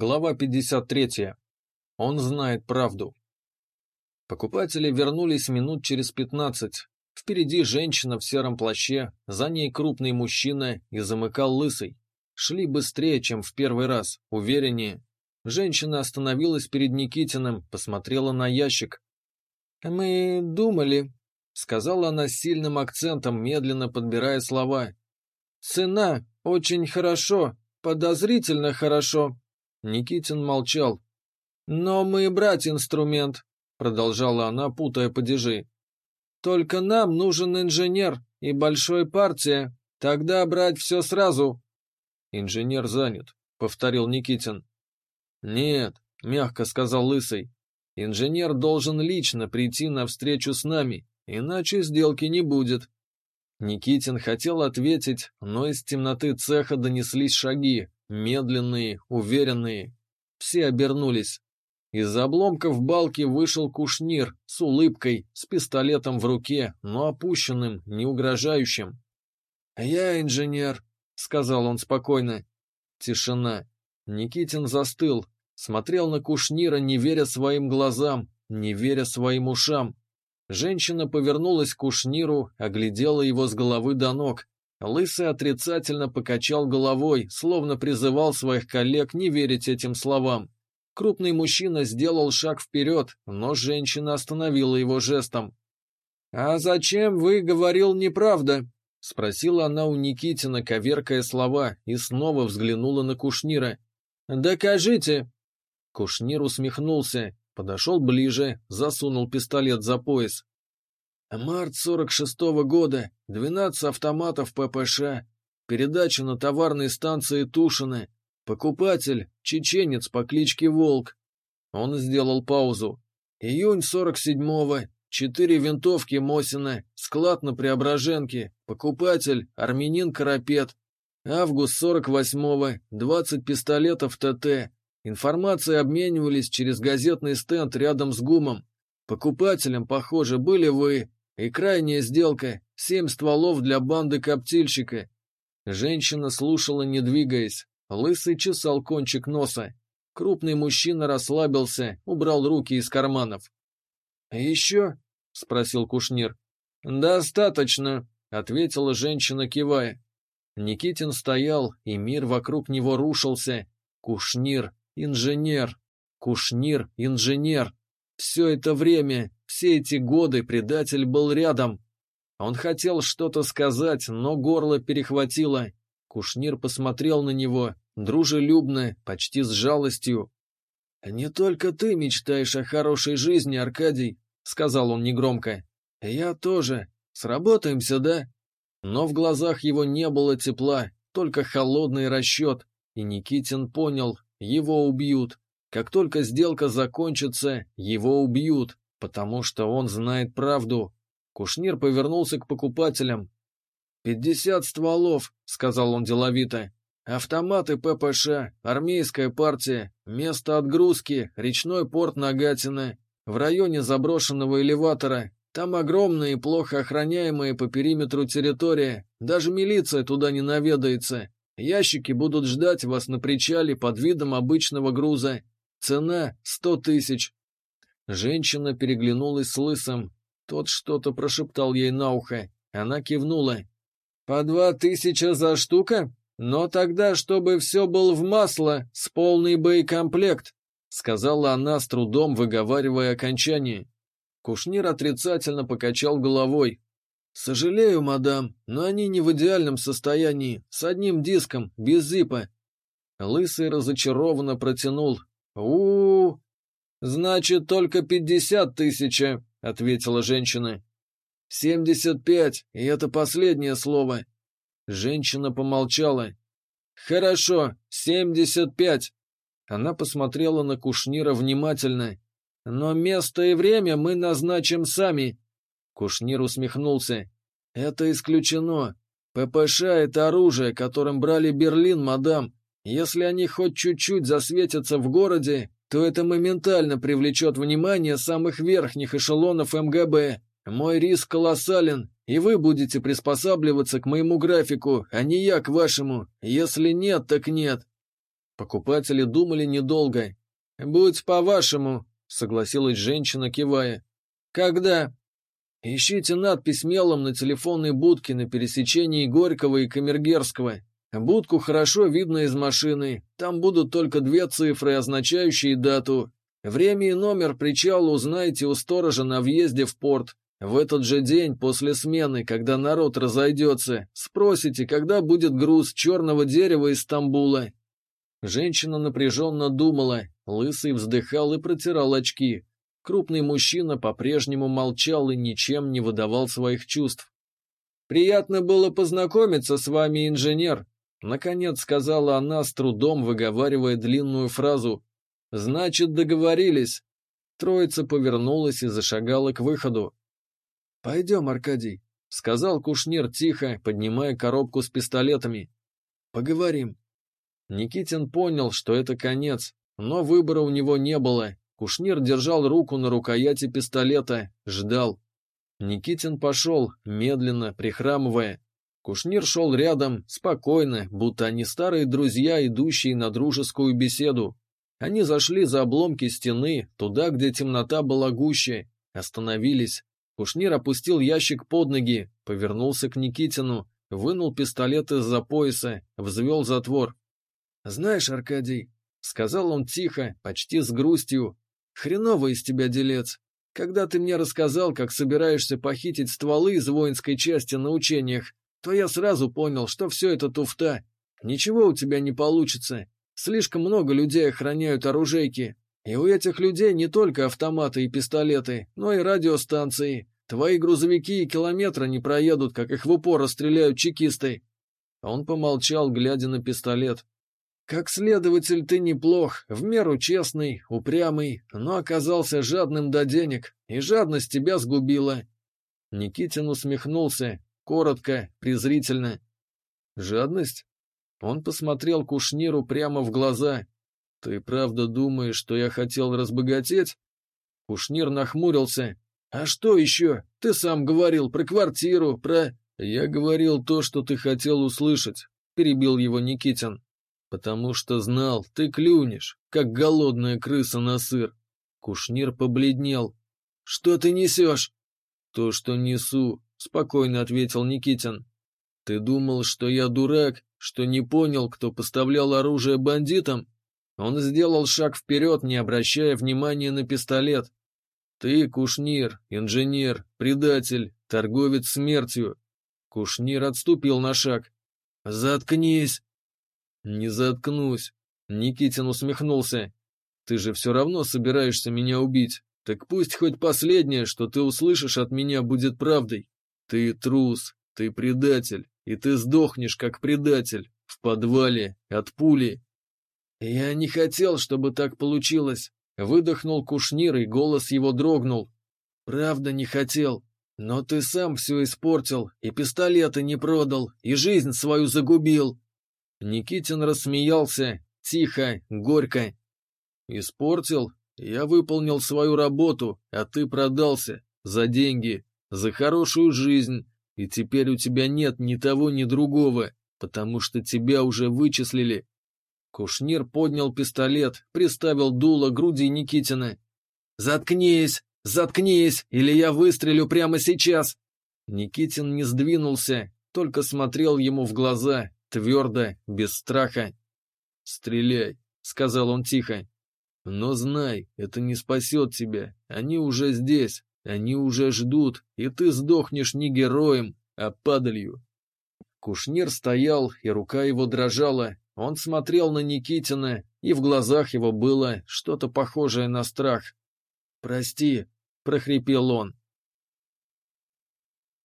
Глава 53. Он знает правду. Покупатели вернулись минут через пятнадцать. Впереди женщина в сером плаще, за ней крупный мужчина и замыкал лысый. Шли быстрее, чем в первый раз, увереннее. Женщина остановилась перед Никитиным, посмотрела на ящик. «Мы думали», — сказала она с сильным акцентом, медленно подбирая слова. «Цена очень хорошо, подозрительно хорошо». Никитин молчал. «Но мы брать инструмент», — продолжала она, путая падежи. «Только нам нужен инженер и большой партия, тогда брать все сразу». «Инженер занят», — повторил Никитин. «Нет», — мягко сказал Лысый, — «инженер должен лично прийти на встречу с нами, иначе сделки не будет». Никитин хотел ответить, но из темноты цеха донеслись шаги, медленные, уверенные. Все обернулись. Из-за обломков балки вышел кушнир с улыбкой, с пистолетом в руке, но опущенным, не угрожающим. «Я инженер», — сказал он спокойно. Тишина. Никитин застыл, смотрел на Кушнира, не веря своим глазам, не веря своим ушам. Женщина повернулась к Кушниру, оглядела его с головы до ног. Лысый отрицательно покачал головой, словно призывал своих коллег не верить этим словам. Крупный мужчина сделал шаг вперед, но женщина остановила его жестом. «А зачем вы говорил неправда?» — спросила она у Никитина, коверкая слова, и снова взглянула на Кушнира. «Докажите!» Кушнир усмехнулся, подошел ближе, засунул пистолет за пояс. «Март сорок шестого года, двенадцать автоматов ППШ, передача на товарной станции Тушины, покупатель, чеченец по кличке Волк». Он сделал паузу. «Июнь сорок седьмого, четыре винтовки Мосина, склад на Преображенке, покупатель, армянин Карапет, Август 48-го, 20 пистолетов ТТ. Информацией обменивались через газетный стенд рядом с ГУМом. Покупателем, похоже, были вы. И крайняя сделка — семь стволов для банды коптильщика. Женщина слушала, не двигаясь. Лысый чесал кончик носа. Крупный мужчина расслабился, убрал руки из карманов. «Еще?» — спросил Кушнир. «Достаточно», — ответила женщина, кивая. Никитин стоял, и мир вокруг него рушился. Кушнир, инженер. Кушнир, инженер. Все это время, все эти годы предатель был рядом. Он хотел что-то сказать, но горло перехватило. Кушнир посмотрел на него, дружелюбно, почти с жалостью. «Не только ты мечтаешь о хорошей жизни, Аркадий», — сказал он негромко. «Я тоже. Сработаемся, да?» Но в глазах его не было тепла, только холодный расчет, и Никитин понял, его убьют. Как только сделка закончится, его убьют, потому что он знает правду. Кушнир повернулся к покупателям. «Пятьдесят стволов», — сказал он деловито. «Автоматы ППШ, армейская партия, место отгрузки, речной порт Нагатина, в районе заброшенного элеватора, там огромная и плохо охраняемая по периметру территория, даже милиция туда не наведается. Ящики будут ждать вас на причале под видом обычного груза. Цена — сто тысяч». Женщина переглянулась с лысым. Тот что-то прошептал ей на ухо. Она кивнула. «По два тысяча за штука? Но тогда, чтобы все было в масло, с полный боекомплект», сказала она с трудом, выговаривая окончание. Кушнир отрицательно покачал головой. «Сожалею, мадам, но они не в идеальном состоянии, с одним диском, без зипа». Лысый разочарованно протянул. у, -у, -у «Значит, только пятьдесят тысяч», — ответила женщина. «Семьдесят пять, и это последнее слово». Женщина помолчала. «Хорошо, семьдесят пять». Она посмотрела на Кушнира внимательно. Но место и время мы назначим сами. Кушнир усмехнулся. Это исключено. ППШ — это оружие, которым брали Берлин, мадам. Если они хоть чуть-чуть засветятся в городе, то это моментально привлечет внимание самых верхних эшелонов МГБ. Мой риск колоссален, и вы будете приспосабливаться к моему графику, а не я к вашему. Если нет, так нет. Покупатели думали недолго. «Будь по-вашему», — согласилась женщина, кивая. «Когда?» «Ищите надпись мелом на телефонной будке на пересечении Горького и Камергерского. Будку хорошо видно из машины. Там будут только две цифры, означающие дату. Время и номер причала узнаете у сторожа на въезде в порт. В этот же день, после смены, когда народ разойдется, спросите, когда будет груз черного дерева из Стамбула. Женщина напряженно думала, лысый вздыхал и протирал очки. Крупный мужчина по-прежнему молчал и ничем не выдавал своих чувств. «Приятно было познакомиться с вами, инженер», Наконец сказала она, с трудом выговаривая длинную фразу. «Значит, договорились». Троица повернулась и зашагала к выходу. «Пойдем, Аркадий», — сказал Кушнир тихо, поднимая коробку с пистолетами. «Поговорим». Никитин понял, что это конец, но выбора у него не было. Кушнир держал руку на рукояти пистолета, ждал. Никитин пошел, медленно, прихрамывая. Кушнир шел рядом, спокойно, будто они старые друзья, идущие на дружескую беседу. Они зашли за обломки стены, туда, где темнота была гуще, остановились. Кушнир опустил ящик под ноги, повернулся к Никитину, вынул пистолет из-за пояса, взвел затвор. «Знаешь, Аркадий», — сказал он тихо, почти с грустью, — «хреново из тебя делец. Когда ты мне рассказал, как собираешься похитить стволы из воинской части на учениях, то я сразу понял, что все это туфта. Ничего у тебя не получится. Слишком много людей охраняют оружейки. И у этих людей не только автоматы и пистолеты, но и радиостанции. Твои грузовики и километра не проедут, как их в упор расстреляют чекисты. Он помолчал, глядя на пистолет. Как следователь ты неплох, в меру честный, упрямый, но оказался жадным до денег, и жадность тебя сгубила. Никитин усмехнулся, коротко, презрительно. «Жадность?» Он посмотрел Кушниру прямо в глаза. «Ты правда думаешь, что я хотел разбогатеть?» Кушнир нахмурился. «А что еще? Ты сам говорил про квартиру, про...» «Я говорил то, что ты хотел услышать», — перебил его Никитин. «Потому что знал, ты клюнешь, как голодная крыса на сыр». Кушнир побледнел. «Что ты несешь?» «То, что несу, — спокойно ответил Никитин. «Ты думал, что я дурак, что не понял, кто поставлял оружие бандитам?» Он сделал шаг вперед, не обращая внимания на пистолет. «Ты, Кушнир, инженер, предатель, торговец смертью». Кушнир отступил на шаг. «Заткнись!» «Не заткнусь», — Никитин усмехнулся. «Ты же все равно собираешься меня убить. Так пусть хоть последнее, что ты услышишь от меня, будет правдой. Ты трус, ты предатель, и ты сдохнешь как предатель, в подвале, от пули. Я не хотел, чтобы так получилось. Выдохнул Кушнир, и голос его дрогнул. Правда не хотел. Но ты сам все испортил, и пистолеты не продал, и жизнь свою загубил. Никитин рассмеялся, тихо, горько. Испортил? Я выполнил свою работу, а ты продался. За деньги за хорошую жизнь, и теперь у тебя нет ни того, ни другого, потому что тебя уже вычислили. Кушнир поднял пистолет, приставил дуло груди Никитина. «Заткнись! Заткнись, или я выстрелю прямо сейчас!» Никитин не сдвинулся, только смотрел ему в глаза, твердо, без страха. «Стреляй», — сказал он тихо. «Но знай, это не спасет тебя, они уже здесь, они уже ждут, и ты сдохнешь не героем, а падалью. Кушнир стоял, и рука его дрожала. Он смотрел на Никитина, и в глазах его было что-то похожее на страх. «Прости», — прохрипел он.